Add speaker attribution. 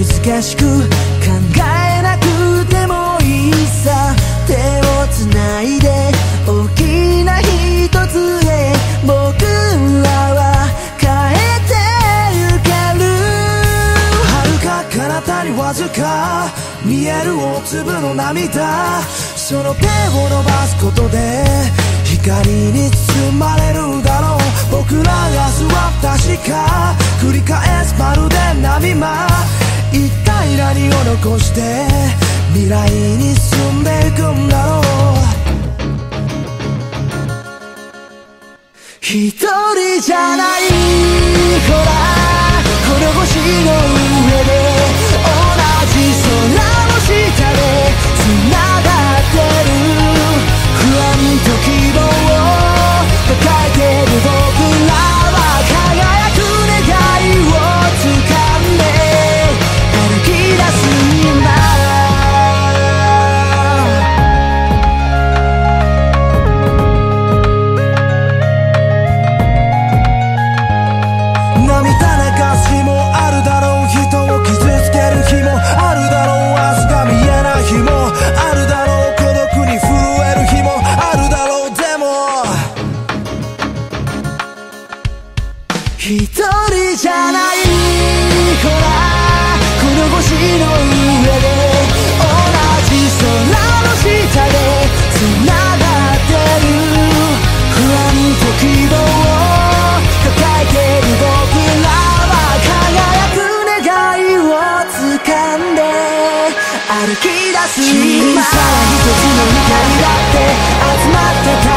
Speaker 1: 難しく考えなくてもいいさ。手をつないで大きな一つへ。僕らは変えてゆける。遥か彼方にわずか見える大粒の涙。その手を伸ばすことで光に包まれるだろう。僕らが明日は確か。繰り返すまるで波間。こして未来に進んでいくんだろう。一人じゃない。ほらこの星の上。一人じゃないほらこの星の上で同じ空の下で繋がってる不安と希望を抱えてる僕らは輝く願いを掴んで歩き出す小さな一つの光だって集まってた